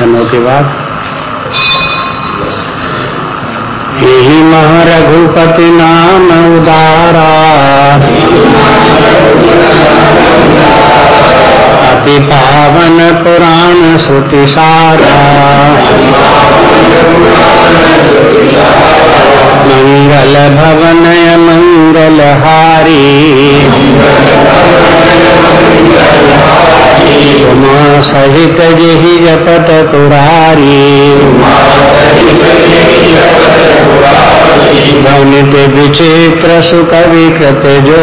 संख्या नौ के बाद। यही महारघुपति नाम उदारा। अति पावन पुराण श्रुति सारा। मंगल भवनय मंगल हारी। उमा सहित यही जपत पुरारी धनित विचित्र विकृत जो।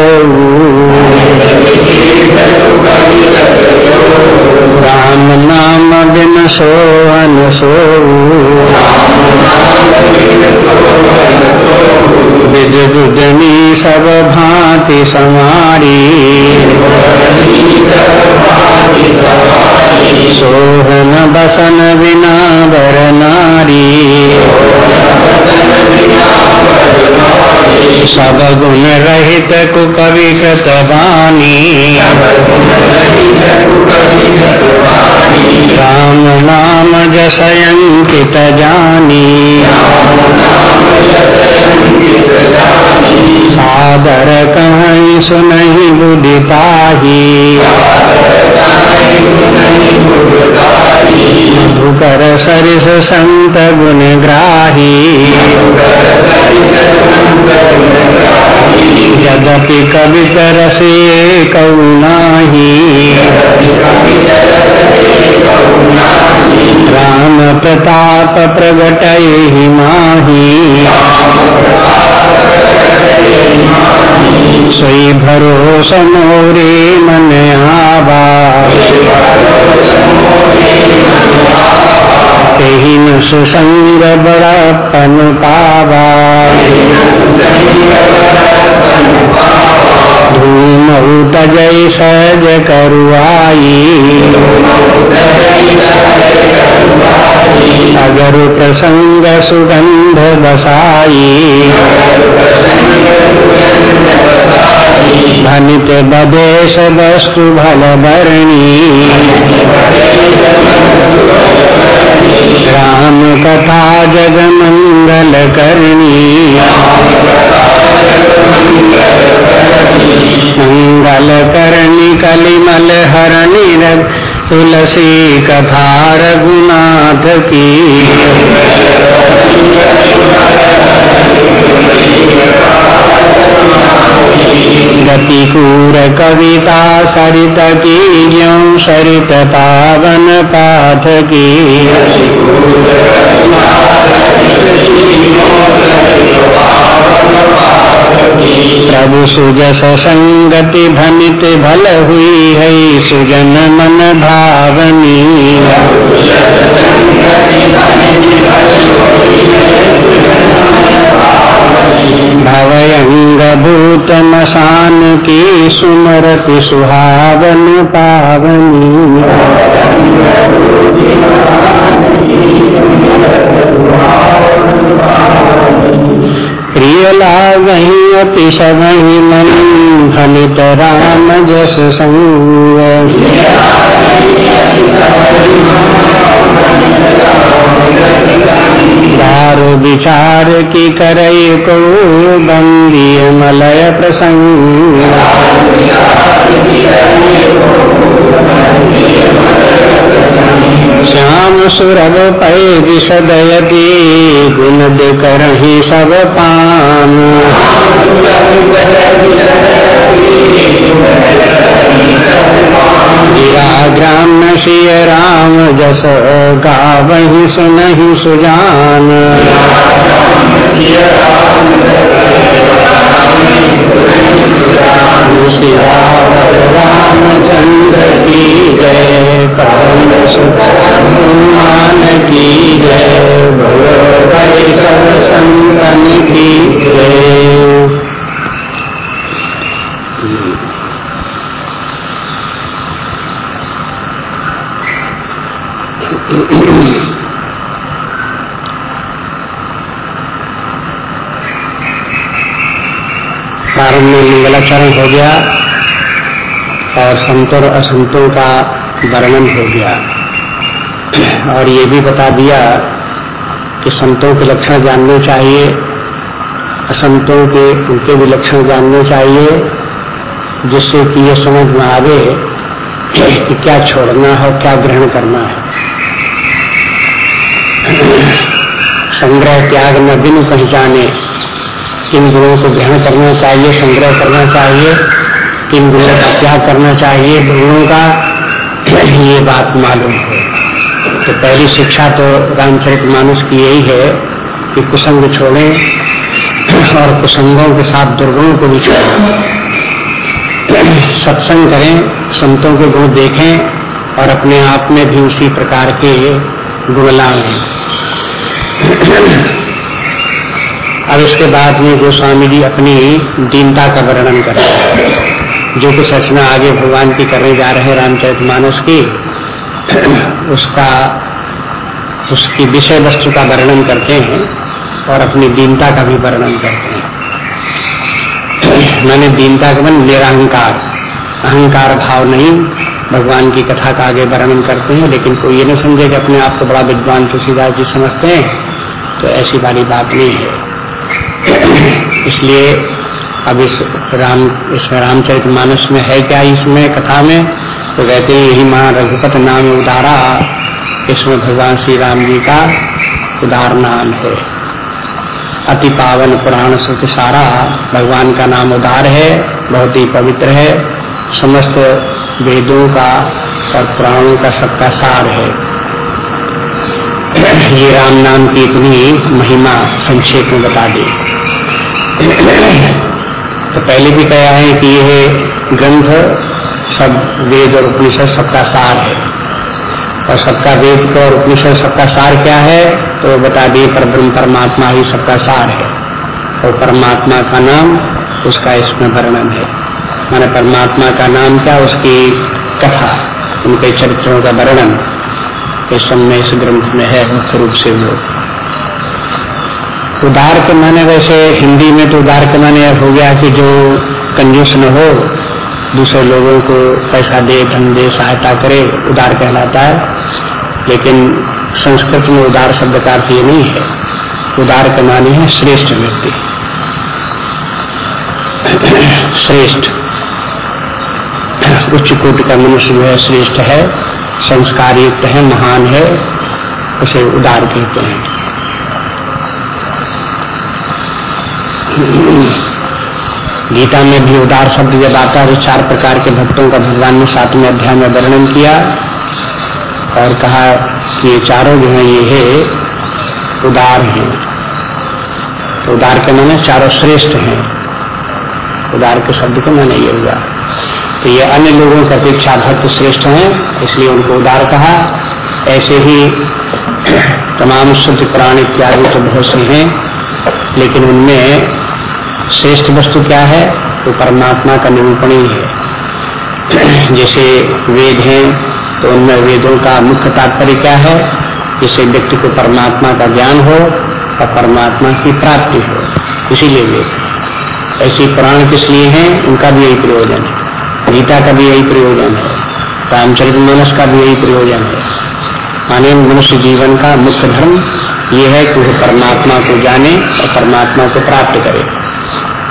राम नाम बिन सो विज बुजनी सब भांति समारी सोहन बसन बिना बर नारी। सब गुण रहित कुकवि कृत वाणी। राम नाम जसयंकित जानी। सादर कहीं सुनहि बुद्धि मधुकर सरिस संत गुण ग्राही यद्यपि कवित रसे कौनाही। राम प्रताप प्रगट माही सोई भरोस मोरे मन आवा। सुसंग बड़ापन पावा। धूम तजय सज करुआई। अगर प्रसंग सुगंध बसाई धनित बदेश वस्तु भल भरणी राम कथा जग मंगल करणी मंगल करणी कलिमल हरणी रग तुलसी कथा रघुनाथ की। गति कूर कविता सरित की ज्यों सरित पावन पाथ की। सुजस संगति भनित भल हुई है सुजन मन भावनी भवयंग भूत मसान की सुमरति सुहावन पावनी प्रिय लागही अति सबही मन, फलित राम जस संग। दार विचार की करई को बंदी मलय प्रसंग। श्याम सुरभ पै विशदयती गुण करही सब पान ग्राम श्री राम जस गावही सुनहि सुजान। रामचंद्र की जय पवन की जय भगवत सब संतन की जय प्रारंभ में मंगलाचरण हो गया और संतों और असंतों का वर्णन हो गया। और ये भी बता दिया कि संतों के लक्षण जानने चाहिए, असंतों के, उनके भी लक्षण जानने चाहिए, जिससे कि ये समझ में आवे कि क्या छोड़ना है क्या ग्रहण करना है। संग्रह त्याग न दिन पहचाने किन गुणों को ग्रहण करना चाहिए, संग्रह करना चाहिए किन गुणों का त्याग करना चाहिए गुणों का ये बात मालूम है। तो पहली शिक्षा तो रामचरित मानस की यही है कि कुसंग छोड़ें और कुसंगों के साथ दुर्गुणों को भी छोड़ें। सत्संग करें, संतों के गुण देखें और अपने आप में भी उसी प्रकार के गुण लाएँ अब इसके बाद में गोस्वामी जी अपनी दीनता का वर्णन करें। जो कुछ रचना आगे भगवान की करने जा रहे हैं, रामचरित मानस की, उसका, उसकी विषय वस्तु का वर्णन करते हैं और अपनी दीनता का भी वर्णन करते हैं। मैंने दीनता का मन निरहंकार अहंकार भाव नहीं, भगवान की कथा का आगे वर्णन करते हैं, लेकिन कोई ये नहीं समझे कि अपने आप को बड़ा विद्वान तुलसीदास जी समझते हैं तो ऐसी वाली बात नहीं है। इसलिए अब इस राम, इसमें रामचरित मानस में है क्या इसमें, कथा में? तो कहते हैं, यही माँ रघुपत नाम उदारा, इसमें भगवान श्री राम जी का उदार नाम है। अति पावन पुराण श्रुति सारा, भगवान का नाम उदार है, बहुत ही पवित्र है, समस्त वेदों का और पुराणों का सबका सार है। ये राम नाम की इतनी महिमा संक्षेप में बता दी। तो पहले भी कहा है कि यह ग्रंथ सब वेद और उपनिषद सबका सार है। और सबका वेद का और उपनिषद सबका सार क्या है? तो बता दिए पर ब्रह्म परमात्मा ही सबका सार है। और परमात्मा का नाम उसका इसमें वर्णन है। माने परमात्मा का नाम क्या? उसकी कथा, उनके चरित्रों का वर्णन। इस समय इस ग्रंथ में है मुख्य रूप से वो। उदार के माने वैसे हिंदी में तो उदार के माने हो गया कि जो कंजूस न हो, दूसरे लोगों को पैसा दे, धन दे, सहायता करे, उदार कहलाता है। लेकिन संस्कृत में उदार शब्द का अर्थ ये नहीं है। उदार के माने है श्रेष्ठ व्यक्ति। श्रेष्ठ। उच्च कोटि का मनुष्य जो है, श्रेष्ठ है, संस्कार युक्त है, महान है, उसे उदार कहते हैं। गीता में भी उदार शब्द जब आता है चार प्रकार के भक्तों का भगवान ने सातवें अध्याय में वर्णन किया और कहा कि ये चारों जो है, ये है, उदार हैं। तो उदार के माने चारों श्रेष्ठ हैं। उदार के शब्द के माने ये हुआ। तो ये अन्य लोगों की अपेक्षा भक्त श्रेष्ठ हैं, इसलिए उनको उदार कहा। ऐसे ही तमाम शुद्ध प्राण इत्यादि तो बहुत से हैं, लेकिन उनमें श्रेष्ठ वस्तु क्या है? तो परमात्मा का निरूपण ही। है जैसे वेद हैं तो उनमें वेदों का मुख्य तात्पर्य क्या है? जिससे व्यक्ति को परमात्मा का ज्ञान हो और परमात्मा की प्राप्ति हो। इसीलिए वेद ऐसी पुराण किस लिए हैं? उनका भी यही प्रयोजन है। गीता का भी यही प्रयोजन है। रामचरित मानस का भी यही प्रयोजन है। माने मनुष्य जीवन का मुख्य धर्म ये है कि वह परमात्मा को जाने और परमात्मा को प्राप्त करे।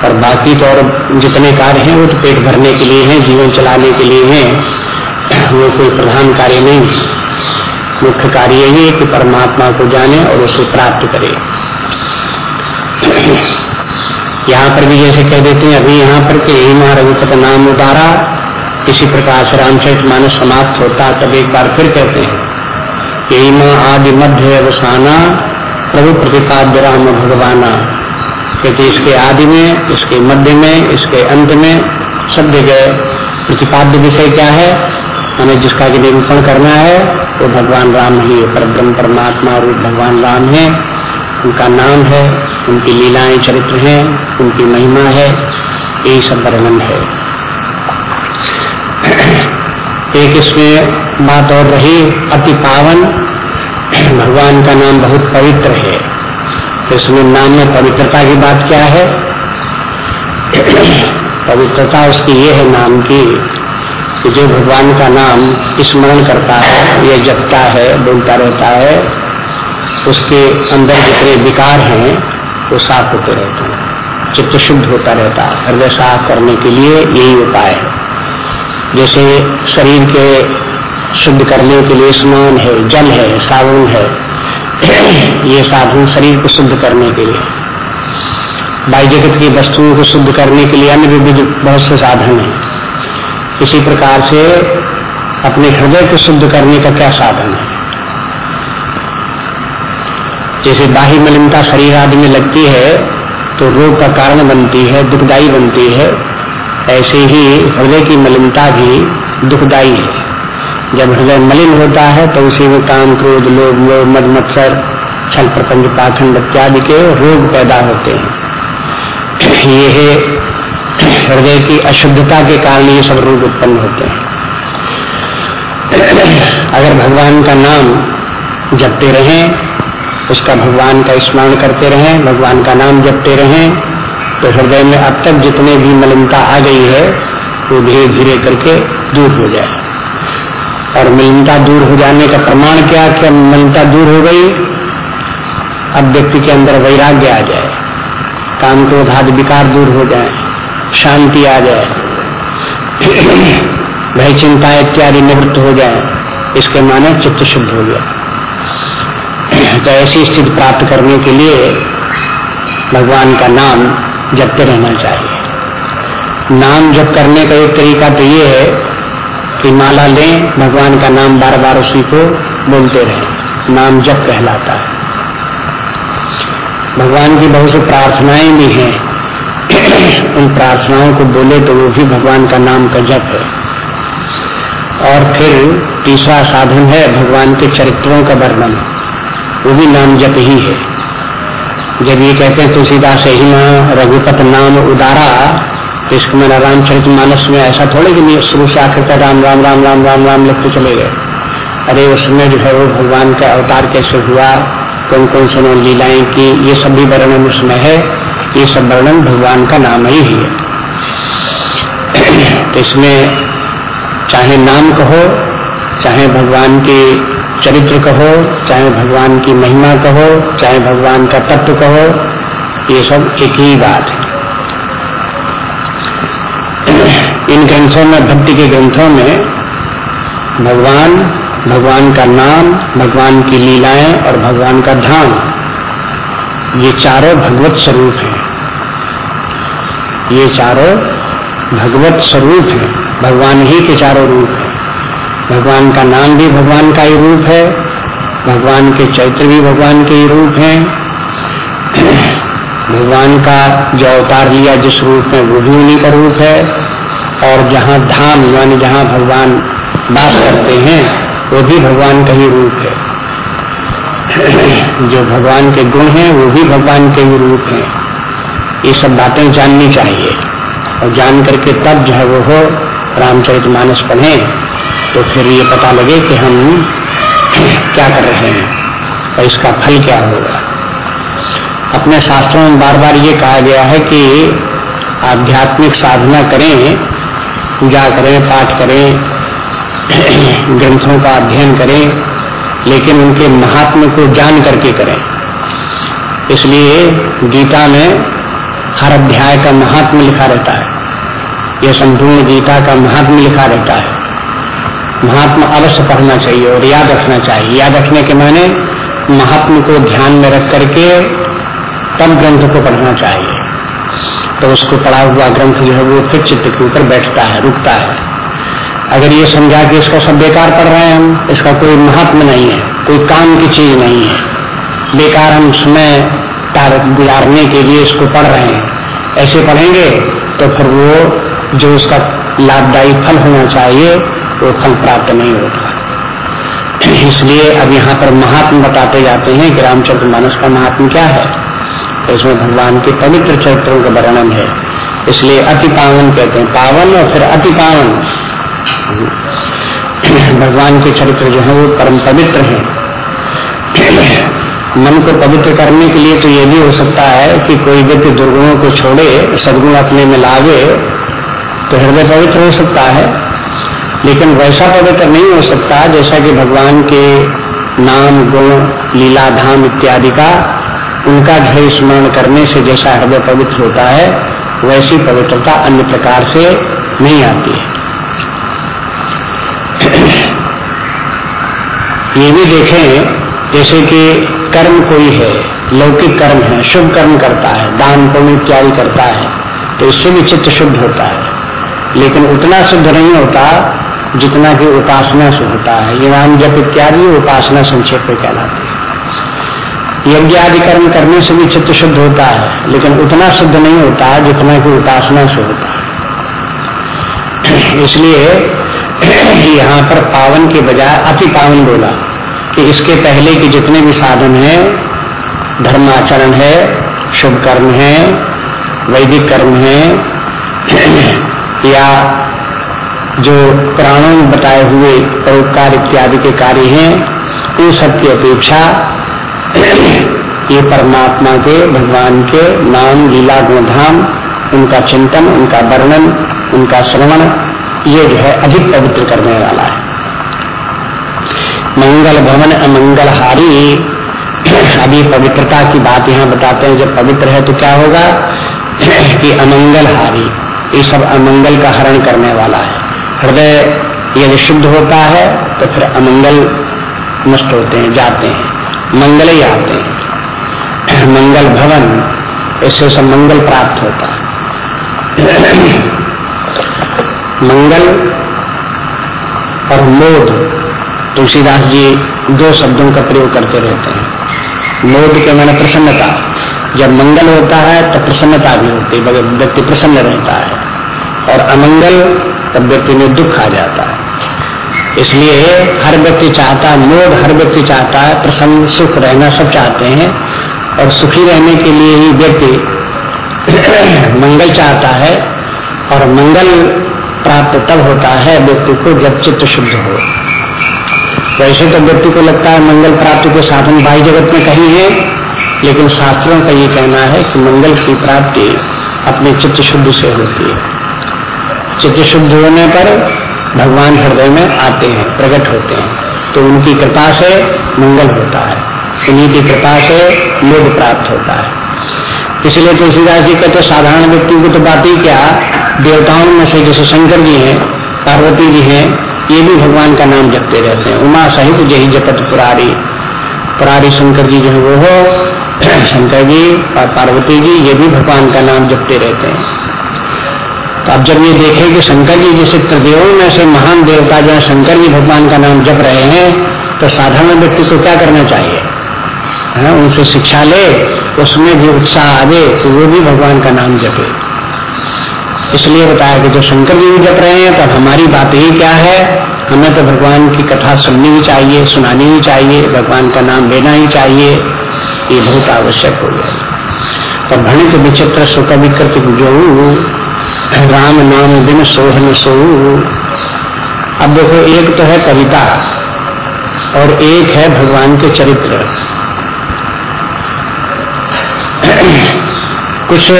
और बाकी तो और जितने कार्य हैं, वो तो पेट भरने के लिए हैं, जीवन चलाने के लिए हैं। वो कोई प्रधान कार्य नहीं। मुख्य कार्य यही है कि परमात्मा को जाने और उसे प्राप्त करे। यहाँ पर भी जैसे कह देते हैं, अभी यहाँ पर के यही महारघुपत नाम उतारा किसी प्रकार से रामचरित मानस समाप्त होता, तब एक बार फिर कहते हैं, यही माँ आदि मध्य अवसाना, प्रभु प्रतिपाद्य राम भगवाना। कहते इसके आदि में, इसके मध्य में, इसके अंत में सब जगह प्रतिपाद्य विषय क्या है? हमें जिसका की निरूपण करना है वो भगवान राम ही पर ब्रह्म परमात्मा रूप भगवान राम है। उनका नाम है, उनकी लीलाएँ चरित्र हैं, उनकी महिमा है यही सब वर्णन है। एक इसमें बात और रही, अति पावन। भगवान का नाम बहुत पवित्र है। तो इसमें नाम में पवित्रता की बात क्या है? पवित्रता उसकी ये है नाम की कि जो भगवान का नाम स्मरण करता है, या जपता है, बोलता रहता है, उसके अंदर जितने विकार हैं, वो साफ़ होते रहते हैं। चित्त शुद्ध होता रहता है। हृदय साफ़ करने के लिए यही उपाय है। जैसे शरीर के शुद्ध करने के लिए स्नान है, जल है, साबुन है ये साधन शरीर को शुद्ध करने के लिए। बाई जगत की वस्तुओं को शुद्ध करने के लिए अन्य विविध बहुत से साधन हैं। इसी प्रकार से अपने हृदय को शुद्ध करने का क्या साधन है? जैसे बाह्य मलिनता शरीर आदि में लगती है तो रोग का कारण बनती है दुखदाई बनती है, ऐसे ही हृदय की मलिनता भी दुखदाई है। जब हृदय मलिन होता है तो उसी में काम, क्रोध, लोभ लोभ मद, मत्सर, छल, प्रपंच, पाखंड इत्यादि के रोग पैदा होते हैं। ये है हृदय की अशुद्धता के कारण ये सब रोग उत्पन्न होते हैं। अगर भगवान का नाम जपते रहें, उसका भगवान का स्मरण करते रहें, भगवान का नाम जपते रहें तो हृदय में अब तक जितने भी मलिनता आ गई है, वो धीरे धीरे करके दूर हो जाए और मलिनता दूर हो जाने का प्रमाण क्या कि मलिनता दूर हो गई, अब व्यक्ति के अंदर वैराग्य आ जाए, काम क्रोध आदि विकार दूर हो जाए, शांति आ जाए, भय चिंता इत्यादि निवृत्त हो जाए, इसके माने चित्त शुद्ध हो गया। तो ऐसी स्थिति प्राप्त करने के लिए भगवान का नाम जपते रहना चाहिए। नाम जप करने का एक तरीका तो ये है कि माला लें, भगवान का नाम बार बार उसी को बोलते रहें। नाम जप कहलाता है। भगवान की बहुत सी प्रार्थनाएँ भी हैं। उन प्रार्थनाओं को बोले तो वो भी भगवान का नाम का जप है। और फिर तीसरा साधन है भगवान के चरित्रों का वर्णन। वो भी नाम जप ही है। जब ये कहते हैं तुलसीदास ही ना रघुपत नाम उदारा तो इसको मेरा रामचरित मानस में ऐसा थोड़े कि नहीं शुरू से आखिर का राम राम राम राम राम राम लिखते चले गए। अरे उसमें जो है वो भगवान का अवतार कैसे हुआ? कौन कौन से उन्होंने लीलाएँ की? ये सभी वर्णन उसमें है। ये सब वर्णन भगवान का नाम ही है। तो इसमें चाहे नाम कहो, चाहे भगवान के चरित्र कहो, चाहे भगवान की महिमा कहो, चाहे भगवान का तत्व कहो, ये सब एक ही बात है। इन ग्रंथों में, भक्ति के ग्रंथों में भगवान भगवान का नाम, भगवान की लीलाएँ और भगवान का धाम, ये चारों भगवत स्वरूप हैं। ये चारों भगवत स्वरूप हैं। भगवान ही के चारों रूप हैं। भगवान का नाम भी भगवान का ही रूप है। भगवान के चैत्र भी भगवान के ही रूप हैं। भगवान का जो अवतार लिया जिस रूप में, वो भी उन्हीं का रूप है। और जहाँ धाम यानी जहाँ भगवान वास करते हैं, वो भी भगवान का ही रूप है। जो भगवान के गुण हैं, वो भी भगवान के ही रूप हैं। ये सब बातें जाननी चाहिए। और जान करके तब जो है वो हो, रामचरित मानस पढ़े तो फिर ये पता लगे कि हम क्या कर रहे हैं और इसका फल क्या होगा। अपने शास्त्रों में बार बार ये कहा गया है कि आध्यात्मिक साधना करें पूजा करें, पाठ करें, ग्रंथों का अध्ययन करें, लेकिन उनके महात्म को जान करके करें। इसलिए गीता में हर अध्याय का महात्म लिखा रहता है। यह संपूर्ण गीता का महात्म लिखा रहता है। महात्मा अवश्य पढ़ना चाहिए और याद रखना चाहिए। याद रखने के माने महात्म को ध्यान में रख करके तब ग्रंथ को पढ़ना चाहिए। तो उसको पढ़ा हुआ ग्रंथ जो है वो फिर चित्त के ऊपर बैठता है, रुकता है। अगर ये समझा कि इसका सब बेकार पढ़ रहे हैं हम, इसका कोई महात्म नहीं है, कोई काम की चीज़ नहीं है। बेकार हम समय गुजारने के लिए इसको पढ़ रहे हैं। ऐसे पढ़ेंगे तो फिर वो जो उसका लाभदायी फल होना चाहिए, वो फल प्राप्त नहीं होता। इसलिए अब यहाँ पर महात्म बताते जाते हैं कि रामचंद्र मानस का महात्मा क्या है? इसमें भगवान के पवित्र चरित्रों का वर्णन है। इसलिए अति पावन कहते हैं। पावन और फिर अति पावन भगवान के चरित्र जो है, वो परम पवित्र हैं। मन को पवित्र करने के लिए तो ये भी हो सकता है कि कोई व्यक्ति दुर्गुणों को छोड़े, सदगुण अपने में लावे तो हृदय पवित्र हो सकता है। लेकिन वैसा पवित्र नहीं हो सकता जैसा कि भगवान के नाम, गुण, लीला, धाम इत्यादि का उनका ध्यय स्मरण करने से जैसा हृदय पवित्र होता है, वैसी पवित्रता अन्य प्रकार से नहीं आती है। ये भी देखें, जैसे कि कर्म कोई है, लौकिक कर्म है, शुभ कर्म करता है, दान, पुण्य इत्यादि करता है तो इससे भी चित्त शुद्ध होता है। लेकिन उतना शुद्ध नहीं होता जितना कि उपासना से होता है। ये नाम जब इत्यादि उपासना संक्षेप में कहलाते हैं। यज्ञ आदि कर्म करने से भी चित्त शुद्ध होता है, लेकिन उतना शुद्ध नहीं होता है जितना कि उपासना से होता है। इसलिए यहाँ पर पावन के बजाय अति पावन बोला कि इसके पहले के जितने भी साधन हैं, धर्माचरण है, शुभ कर्म है, वैदिक कर्म है, या जो प्राणों में बताए हुए परोपकार इत्यादि के कार्य हैं, उन सब की अपेक्षा ये परमात्मा के, भगवान के नाम, लीला गुणधाम उनका चिंतन, उनका वर्णन, उनका श्रवण, ये जो है अधिक पवित्र करने वाला है। मंगल भवन अमंगल हारी अभी पवित्रता की बात यहाँ बताते हैं, जब पवित्र है तो क्या होगा? कि अमंगल हारी ये सब अमंगल का हरण करने वाला है। हृदय यदि शुद्ध होता है तो फिर अमंगल नष्ट होते हैं, जाते हैं। मंगल ही आते हैं। मंगल भवन, इससे सब मंगल प्राप्त होता है। मंगल और मोद, तुलसीदास जी दो शब्दों का प्रयोग करते रहते हैं। मोद के मैंने प्रसन्नता। जब मंगल होता है तो प्रसन्नता भी होती है व्यक्ति प्रसन्न रहता है। और अमंगल, तब व्यक्ति में दुख आ जाता है। इसलिए हर व्यक्ति चाहता है मोद हर व्यक्ति चाहता है प्रसन्न, सुख रहना, सब चाहते हैं। और सुखी रहने के लिए ही व्यक्ति मंगल चाहता है और मंगल प्राप्त तब होता है व्यक्ति को जब चित्त शुद्ध हो। वैसे तो व्यक्ति को लगता है मंगल प्राप्ति के साधन बाई जगत में कहीं है, लेकिन शास्त्रों का ये कहना है कि मंगल की प्राप्ति अपने चित्त शुद्ध से होती है। चित्त शुद्ध होने पर भगवान हृदय में आते हैं, प्रकट होते हैं। तो उनकी कृपा से मंगल होता है। उन्हीं की कृपा से लोग प्राप्त होता है। इसलिए तुलसीदास जी कहते साधारण व्यक्ति को तो बात ही क्या, देवताओं में से जैसे शंकर जी हैं, पार्वती जी हैं, ये भी भगवान का नाम जपते रहते हैं। उमा सहित जही जपत पुरारी। पुरारी शंकर जी जो है वो हो, शंकर जी और पार्वती जी, ये भी भगवान का नाम जपते रहते हैं। तो अब जब ये देखें कि शंकर जी जैसे त्रिदेवों में से महान देवता जो है, शंकर जी भगवान का नाम जप रहे हैं तो साधारण व्यक्ति को क्या करना चाहिए? है, उनसे शिक्षा ले, उसमें भी उत्साह आवे तो वो भी भगवान का नाम जपे। इसलिए बताया कि जो शंकर जी भी जप रहे हैं तो हमारी बात ही क्या है? हमें तो भगवान की कथा सुननी ही चाहिए, सुनानी ही चाहिए, भगवान का नाम लेना ही चाहिए। ये बहुत आवश्यक हो गया। तो भणित विचित्र सुख विकृत जो राम नाम बिन सोहन सो अब देखो, एक तो है कविता और एक है भगवान के चरित्र। कुछ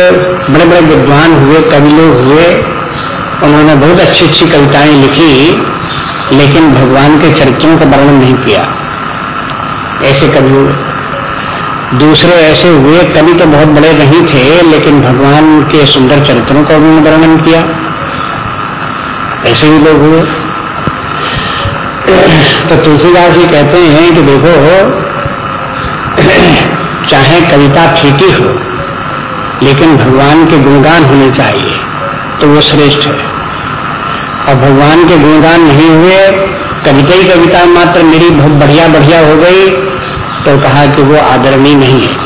बड़े बड़े विद्वान हुए, कवि लोग हुए, उन्होंने बहुत अच्छी अच्छी कविताएँ लिखी, लेकिन भगवान के चरित्रों का वर्णन नहीं किया। ऐसे कवि हुए दूसरे ऐसे हुए कवि तो बहुत बड़े नहीं थे, लेकिन भगवान के सुंदर चरित्रों का उन्होंने वर्णन किया। ऐसे ही लोग हुए। तो तुलसीदास जी कहते हैं कि देखो, चाहे कविता ही हो, लेकिन भगवान के गुणगान होने चाहिए तो वो श्रेष्ठ है। और भगवान के गुणगान नहीं हुए, कविता ही कविता मात्र मेरी बहुत बढ़िया बढ़िया हो गई तो कहा कि वो आदरणीय नहीं है।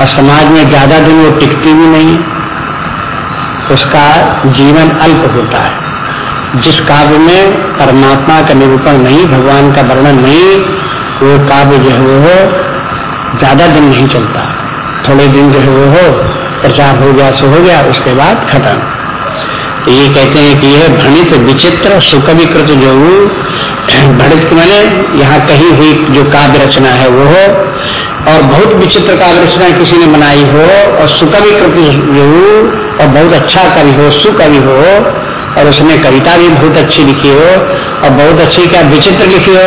और समाज में ज़्यादा दिन वो टिकती भी नहीं। उसका जीवन अल्प होता है। जिस काव्य में परमात्मा का निरूपण नहीं, भगवान का वर्णन नहीं, वो काव्य जो है वो ज़्यादा दिन नहीं चलता। थोड़े दिन जो है वो हो, प्रचार हो गया, सो हो गया, उसके बाद खत्म। तो ये कहते हैं कि यह भणित विचित्र सुकविकृत जो भणित मैंने यहाँ कही हुई जो काव्य रचना है वो हो, और बहुत विचित्र काव्य रचना किसी ने बनाई हो, और सुकविकृत जो और बहुत अच्छा कवि हो, सुकवि हो, और उसने कविता भी बहुत अच्छी लिखी हो, और बहुत अच्छी क्या विचित्र लिखी हो।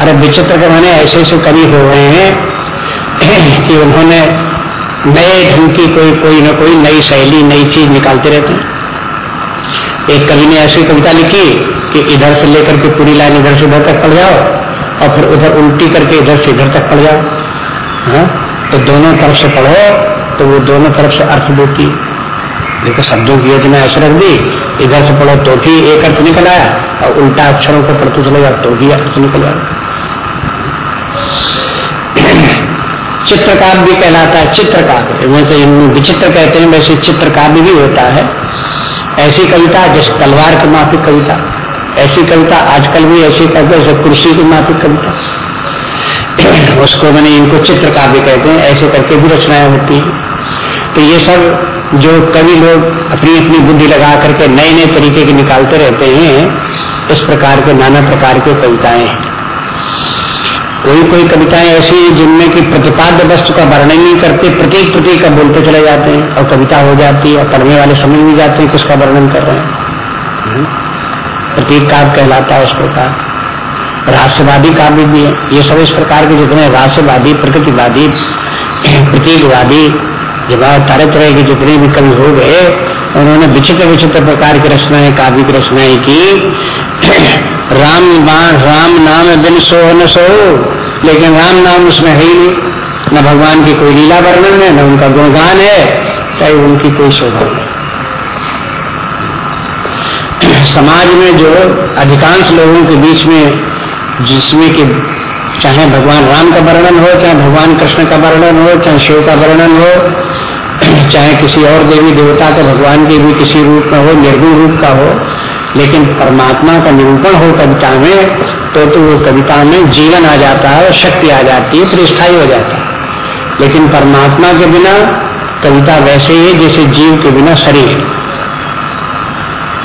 अरे विचित्र के मैंने ऐसे ऐसे कवि हो गए हैं कि उन्होंने नए ढंग की कोई कोई ना कोई नई शैली, नई चीज़ निकालते रहते एक कवि ने ऐसी कविता लिखी कि इधर से लेकर के पूरी लाइन इधर से उधर तक पड़ जाओ और फिर उधर उल्टी करके इधर से इधर तक पड़ जाओ। है? तो दोनों तरफ़ से पढ़ो तो वो दोनों तरफ़ से अर्थ देती। देखो शब्दों की योजना ऐसे रख दी, इधर से पढ़ो तो भी एक अर्थ निकल आया और उल्टा अक्षरों को पढ़ते चले जाओ तो भी अर्थ निकल आया। चित्रकार भी कहलाता है, चित्रकार। वैसे विचित्र कहते हैं, वैसे चित्रकार भी होता है। ऐसी कविता, जैसे तलवार के माफिक कविता। ऐसी कविता, आजकल भी ऐसी कविता जैसे कुर्सी की माफिक कविता उसको मैंने इनको चित्रकार भी कहते हैं, ऐसे करके भी रचनाएँ होती हैं। तो ये सब जो कवि लोग अपनी अपनी बुद्धि लगा करके नए नए तरीके के निकालते रहते हैं, इस प्रकार के नाना प्रकार के कविताएँ हैं। कोई कोई कविताएँ ऐसी जिनमें कि प्रतिपाद्य वस्तु का वर्णन नहीं करते, प्रतीक प्रतीक का बोलते चले जाते हैं और कविता हो जाती है, और पढ़ने वाले समझ भी जाते हैं किसका वर्णन कर रहे हैं। हम्म। प्रतीक काव्य कहलाता है इस प्रकार। राष्ट्रवादी काव्य भी है। ये सब इस प्रकार के जितने राष्ट्रवादी प्रकृतिवादी, प्रतीकवादी जब तरह तरह के जितने भी कवि हो गए, उन्होंने विचित्र विचित्र प्रकार की रचनाएँ, काव्य की रचनाएँ की। राम राम नाम बिन सो न सो, लेकिन राम नाम उसमें है ही नहीं। न भगवान की कोई लीला वर्णन है, न उनका गुणगान है, चाहे उनकी कोई शोभा नहीं समाज में जो अधिकांश लोगों के बीच में जिसमें कि चाहे भगवान राम का वर्णन हो, चाहे भगवान कृष्ण का वर्णन हो, चाहे शिव का वर्णन हो, चाहे किसी और देवी देवता का, भगवान के भी किसी रूप में हो, निर्गुण रूप का हो, लेकिन परमात्मा का निरूपण हो कविता में तो तो वो कविता में जीवन आ जाता है शक्ति आ जाती है फिर हो जाता है लेकिन परमात्मा के बिना कविता वैसे ही है जैसे जीव के बिना शरीर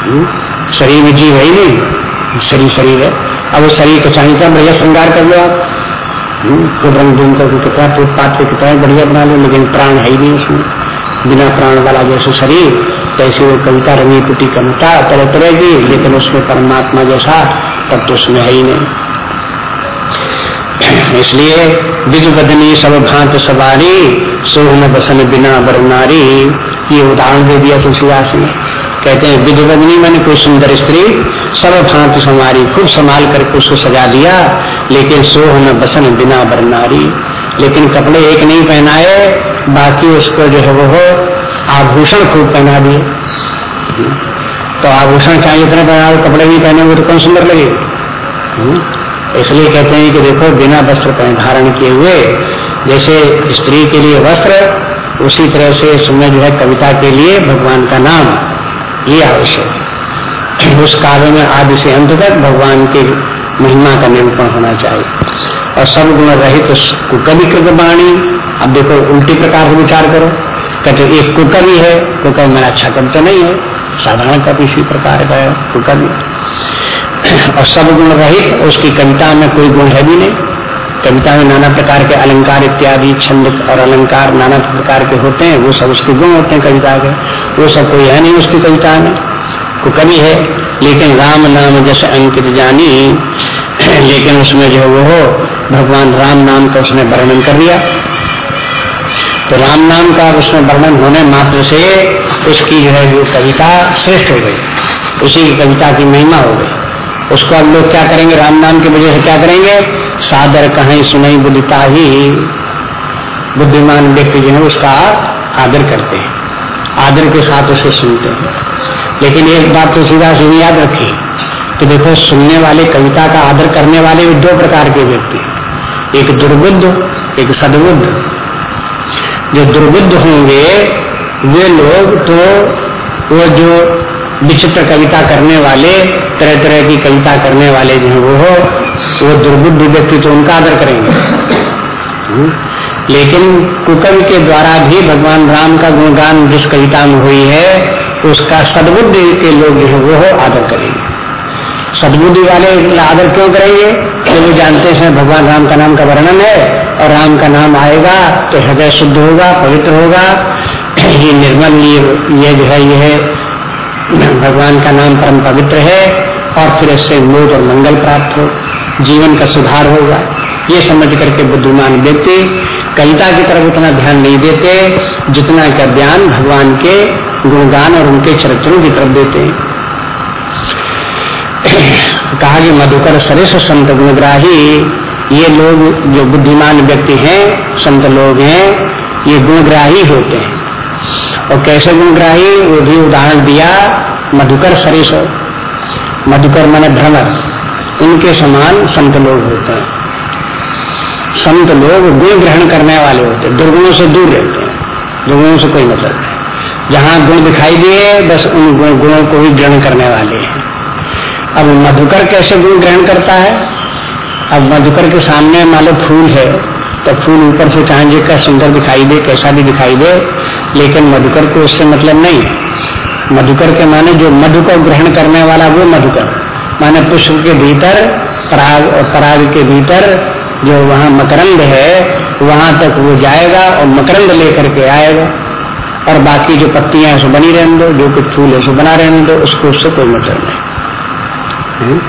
हम्म? शरीर में जीव है ही नहीं। शरीर शरीर है। अब शरीर को चाहिए था बढ़िया श्रृंगार कर लो आप। हम्म, खूब रंग ढूंढ करके कितना फूटपाथ के कितना बढ़िया बना लो लेकिन प्राण है ही नहीं उसमें। बिना प्राण वाला जैसे शरीर तैसे वो कविता रंगी पुटी कविता तरह तरह की लेकिन उसमें परमात्मा जैसा तब तो उसमें है ही नहीं। इसलिए विज बदनी सब भांत सवारी सोहन बसन बिना बरनारी ये उदाहरण दे दिया तुलसीदास ने। कहते हैं विधवदनी मैंने कोई सुंदर स्त्री, सब भांति संवारी, खूब संभाल करके उसको सजा दिया, लेकिन सोह न बसन बिना बरनारी लेकिन कपड़े एक नहीं पहनाए, बाकी उसको जो है वो आभूषण खूब पहना दिए। तो आभूषण चाहिए इतने पहना कपड़े नहीं पहने तो कौन सुंदर लगे? हम्म? इसलिए कहते हैं कि देखो, बिना वस्त्र धारण किए हुए, जैसे स्त्री के लिए वस्त्र, उसी तरह से इसमें जो है कविता के लिए भगवान का नाम। ये आवश्यक है उस कार्य में आदि से अंत तक भगवान की महिमा का निरूपण होना चाहिए। और सब गुण रहित कुकवि कृत वाणी, अब देखो उल्टी प्रकार से विचार करो। कहते एक कुकवि है कुकवि मेरा अच्छा कवि तो नहीं है। साधारण कवि इसी प्रकार का है कुकवि और सब गुण रहित, उसकी कविता में कोई गुण है भी नहीं। कविता में नाना प्रकार के अलंकार इत्यादि, छंद और अलंकार नाना प्रकार के होते हैं, वो सब उसके गुण होते हैं कविता के। वो सब कोई है नहीं उसकी कविता में। को कवि है, लेकिन राम नाम जैसे अंकित जानी। लेकिन उसमें जो वो हो, भगवान राम नाम का उसने वर्णन कर दिया। तो राम नाम का उसमें वर्णन होने मात्र से उसकी जो है वो कविता श्रेष्ठ हो गई। उसी की कविता की महिमा हो गई। उसको अब लोग क्या करेंगे? राम नाम की वजह से क्या करेंगे? सादर कहें, सुनई बुद्धता ही बुद्धिमान व्यक्ति जो है, उसका आदर करते हैं। आदर के साथ उसे सुनते हैं। लेकिन एक बात तो सीधा सुनी याद रखी कि देखो, सुनने वाले, कविता का आदर करने वाले भी दो प्रकार के व्यक्ति एक दुर्बुद्ध, एक सदबुद्ध। जो दुर्बुद्ध होंगे, वे लोग तो वो जो विचित्र कविता करने वाले तरह तरह की कविता करने वाले जो है, वो वो दुर्बुद्ध व्यक्ति तो उनका आदर करेंगे। हम्म। लेकिन कुकवि के द्वारा भी भगवान राम का गुणगान जिस कविता में हुई है उसका सदबुद्धि के लोग जो है वो आदर करेंगे। सदबुद्धि वाले आदर क्यों करेंगे? तो वो जानते हैं भगवान राम का नाम का वर्णन है, और राम का नाम आएगा तो हृदय शुद्ध होगा, पवित्र होगा। ये निर्मल ये ये जो है, ये भगवान का नाम परम पवित्र है, और फिर इससे मोद और मंगल प्राप्त हो। जीवन का सुधार होगा। ये समझ करके बुद्धिमान व्यक्ति कविता की तरफ़ उतना ध्यान नहीं देते, जितना का ध्यान भगवान के गुणगान और उनके चरित्रों की तरफ़ देते हैं। कहा कि मधुकर सरिष संत गुणग्राही, ये लोग जो बुद्धिमान व्यक्ति हैं, संत लोग हैं, ये गुणग्राही होते हैं। और कैसे गुणग्राही? वो भी उदाहरण दिया मधुकर सरिष मधुकर मन भ्रमर। उनके समान संत लोग होते हैं। संत लोग गुण ग्रहण करने वाले होते हैं। दुर्गुणों से दूर रहते हैं। दुर्गुणों से कोई मतलब नहीं। जहाँ गुण दिखाई दिए, बस उन गुणों को ही ग्रहण करने वाले हैं। अब मधुकर कैसे गुण ग्रहण करता है? अब मधुकर के सामने मान फूल है तो फूल ऊपर से चाहे का सुंदर दिखाई दे, कैसा भी दिखाई दे, लेकिन मधुकर को उससे मतलब नहीं है। मधुकर के माने जो मधु को ग्रहण करने वाला वो मधुकर। माने पुष्प के भीतर, पराग और पराग के भीतर जो वहाँ मकरंद है, वहाँ तक वो जाएगा और मकरंद लेकर के आएगा और बाकी जो पत्तियाँ हैं बनी रहने दो, जो कुछ फूल है बना रहने दो, उसको उससे कोई मतलब नहीं हम्म।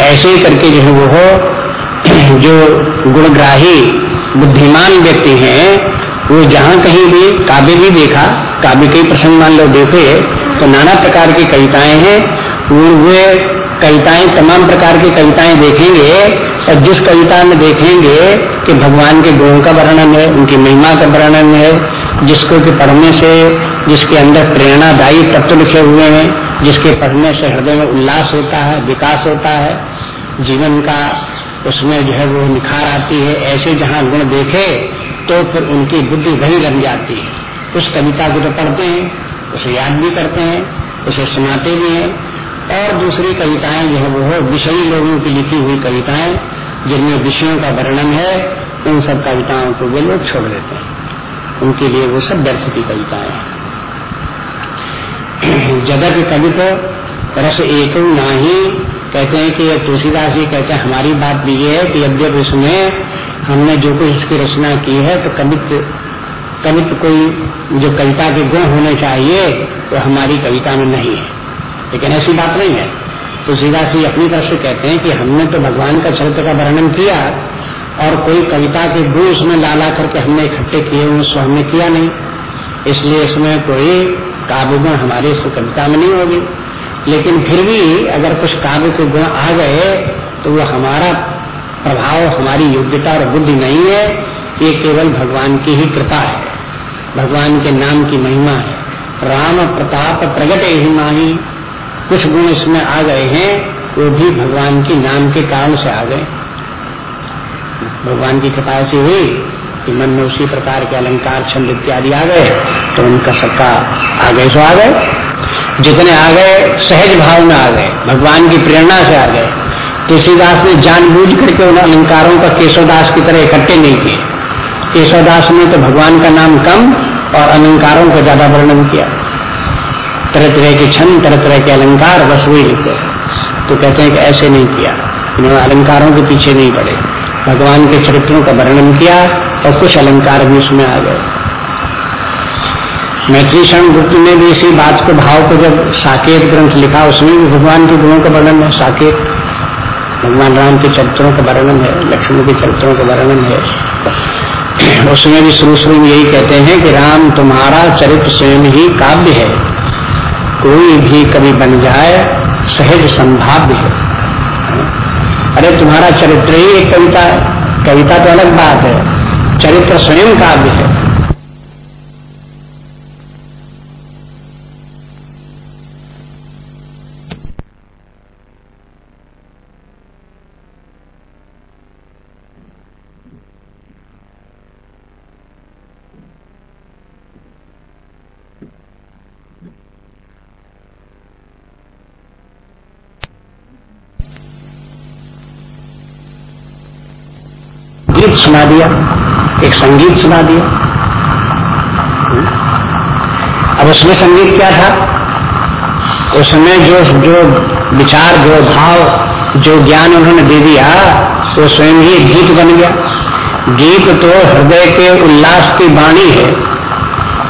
ऐसे ही करके जो है वो हो, जो गुणग्राही, बुद्धिमान व्यक्ति हैं, वो जहाँ कहीं भी, काव्य भी देखा, काव्य के प्रसंग मान लो, देखे तो नाना प्रकार की कविताएँ हैं वे कविताएँ, तमाम प्रकार की कविताएँ देखेंगे और जिस कविता में देखेंगे कि भगवान के गुणों का वर्णन है, उनकी महिमा का वर्णन है, जिसको कि पढ़ने से, जिसके अंदर प्रेरणादायी तत्व लिखे हुए हैं, जिसके पढ़ने से हृदय में उल्लास होता है, विकास होता है, जीवन का उसमें जो है वो निखार आती है। ऐसे जहाँ गुण देखे तो फिर उनकी बुद्धि वही बन जाती है। उस कविता को तो पढ़ते हैं, उसे याद भी करते हैं, उसे सुनाते भी हैं और दूसरी कविताएँ जो है वो विषयी लोगों की लिखी हुई कविताएँ, जिनमें विषयों का वर्णन है, उन सब कविताओं को वे लोग छोड़ देते हैं। उनके लिए वो सब व्यर्थ की कविताएँ हैं। जगत कवि को रस एक ना ही कहते हैं कि तुलसीदास जी कहते हैं, हमारी बात भी ये है कि यद्यप इसमें हमने जो कुछ इसकी रचना की है तो कवित्व कवित्व कोई, जो कविता के गुण होने चाहिए तो हमारी कविता में नहीं है। लेकिन ऐसी बात नहीं है। तो सीधा जी अपनी तरफ़ से कहते हैं कि हमने तो भगवान का चरित्र का वर्णन किया और कोई कविता के गुण उसमें ला ला करके हमने इकट्ठे किए उसको हमने किया नहीं। इसलिए इसमें कोई काव्य गुण हमारे इस कविता में नहीं होगी। लेकिन फिर भी अगर कुछ काव्य के गुण आ गए तो वो हमारा प्रभाव, हमारी योग्यता और बुद्धि नहीं है। ये केवल भगवान की ही कृपा है। भगवान के नाम की महिमा है। राम प्रताप प्रगट ही माही। कुछ गुण इसमें आ गए हैं, वो भी भगवान के नाम के कारण से आ गए। भगवान की कृपा से हुई कि मन में उसी प्रकार के अलंकार, छंद इत्यादि आ गए तो उनका सबका आ गए, सो आ गए। जितने आ गए, सहज भाव में आ गए, भगवान की प्रेरणा से आ गए। तुलसीदास ने जानबूझ करके उन अलंकारों का केशवदास की तरह इकट्ठे नहीं किए। केशवदास ने तो भगवान का नाम कम और अलंकारों का ज़्यादा वर्णन किया। तरह तरह के छंद, तरह तरह के अलंकार बस वही लिखे तो कहते हैं कि ऐसे नहीं किया। इन्होंने अलंकारों के पीछे नहीं पड़े। भगवान के चरित्रों का वर्णन किया और कुछ अलंकार भी उसमें आ गए। मैत्री क्षण गुप्त ने भी इसी बात को, भाव को जब साकेत ग्रंथ लिखा, उसमें भी भगवान के गुणों का वर्णन है, साकेत। भगवान राम के चरित्रों का वर्णन है, लक्ष्मण के चरित्रों का वर्णन है। उसमें भी शुरू शुरू यही कहते हैं कि राम, तुम्हारा चरित्र स्वयं ही काव्य है। कोई भी कभी बन जाए, सहज संभाव्य है। अरे तुम्हारा चरित्र ही एक कविता है। कविता तो अलग बात है। चरित्र स्वयं काव्य है। गीत सुना दिया, एक संगीत सुना दिया। अब उसमें संगीत क्या था? उसमें जो जो विचार, जो भाव, जो ज्ञान उन्होंने दे दिया, वो तो स्वयं ही गीत बन गया। गीत तो हृदय के उल्लास की वाणी है।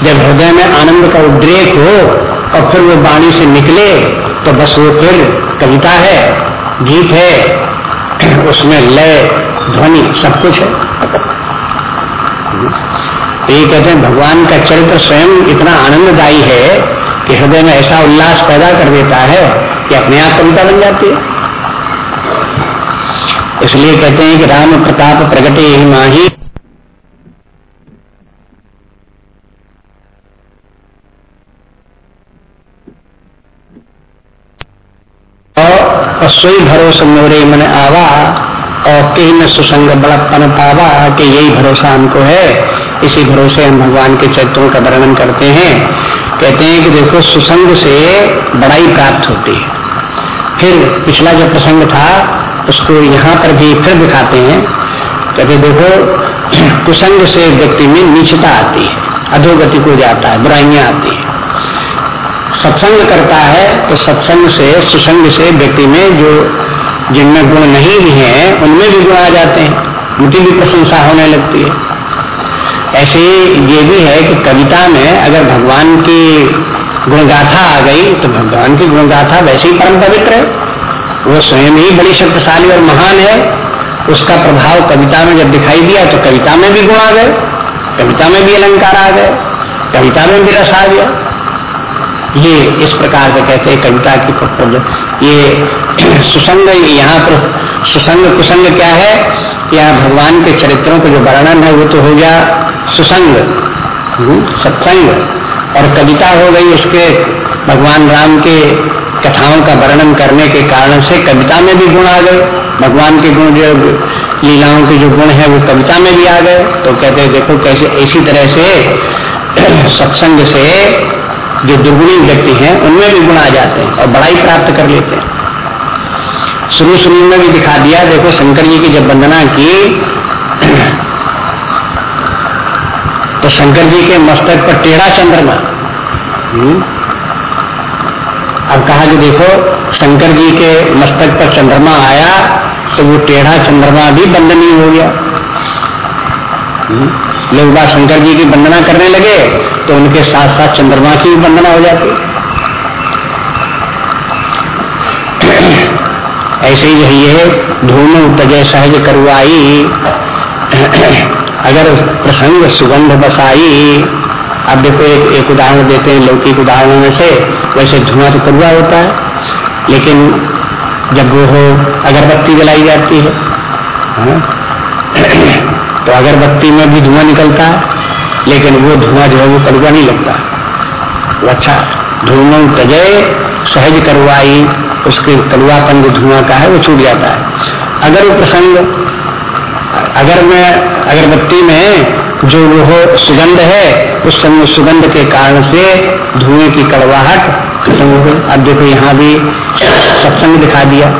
जब हृदय में आनंद का उद्रेक हो और फिर वो वाणी से निकले तो बस वो फिर कविता है, गीत है। उसमें लय ध्वनि, सब कुछ है। तो ये कहते हैं, भगवान का चरित्र स्वयं इतना आनंददायी है कि हृदय में ऐसा उल्लास पैदा कर देता है कि अपने आप कविता बन जाती है। इसलिए कहते हैं कि राम प्रताप प्रगटे ही माही। सोई भरोसा मोरे मन आवा। और कहीं न सुसंग बड़प्पन पावा कि यही भरोसा हमको है। इसी भरोसे हम भगवान के चरित्रों का वर्णन करते हैं। कहते हैं कि देखो, सुसंग से बड़ाई प्राप्त होती है। फिर पिछला जो प्रसंग था, उसको यहाँ पर भी फिर दिखाते हैं। कहते देखो, कुसंग से व्यक्ति में नीचता आती है, अधोगति को जाता है, बुराइयाँ आती है। सत्संग करता है तो सत्संग से, सुसंग से व्यक्ति में जो जिनमें गुण नहीं भी हैं, उनमें भी गुण आ जाते हैं। उनकी भी प्रशंसा होने लगती है। ऐसे ये भी है कि कविता में अगर भगवान की गुणगाथा आ गई तो भगवान की गुणगाथा वैसे ही परम पवित्र है। वो स्वयं ही बड़ी शक्तिशाली और महान है। उसका प्रभाव कविता में जब दिखाई दिया तो कविता में भी गुण आ गए, कविता में भी अलंकार आ गए, कविता में भी रस आ गया। ये इस प्रकार के कहते हैं कविता की ये सुसंग यहाँ पर सुसंग कुसंग क्या है? यहाँ भगवान के चरित्रों का जो वर्णन है वो तो हो गया सुसंग हम्म, सत्संग। और कविता हो गई उसके भगवान राम के कथाओं का वर्णन करने के कारण से कविता में भी गुण आ गए। भगवान के गुण जो लीलाओं के जो गुण है वो कविता में भी आ गए। तो कहते हैं देखो कैसे इसी तरह से सत्संग से जो दुर्गुणी व्यक्ति हैं, उनमें भी गुण आ जाते हैं और बड़ाई प्राप्त कर लेते हैं शुरू शुरू में भी दिखा दिया, देखो शंकर जी की जब वंदना की तो शंकर जी के मस्तक पर टेढ़ा चंद्रमा हम्म। अब कहा कि देखो, शंकर जी के मस्तक पर चंद्रमा आया तो वो टेढ़ा चंद्रमा भी बंदनीय हो गया हम्म। लोग बात शंकर जी की वंदना करने लगे तो उनके साथ साथ चंद्रमा की भी वंदना हो जाती। ऐसे ही यही है धूम तजय सहज करवाई अगर प्रसंग सुगंध बसाई अब देखो एक, एक उदाहरण देते हैं लौकिक उदाहरणों में से वैसे धुआँ तो कड़ुआ होता है लेकिन जब वो हो अगरबत्ती जलाई जाती है। हाँ? तो अगरबत्ती में भी धुआँ निकलता है, लेकिन वो धुआँ जो है वो कड़ुआ नहीं लगता। वो अच्छा धूम तजय सहज करवाई, उसके कड़ुआपन जो धुआँ का है वो छूट जाता है। अगर वो प्रसंग, अगर मैं अगरबत्ती में जो वो सुगंध है, उस समय सुगंध के कारण से धुएँ की कड़वाहट खत्म हो गई। अब देखो, यहाँ भी सत्संग दिखा दिया।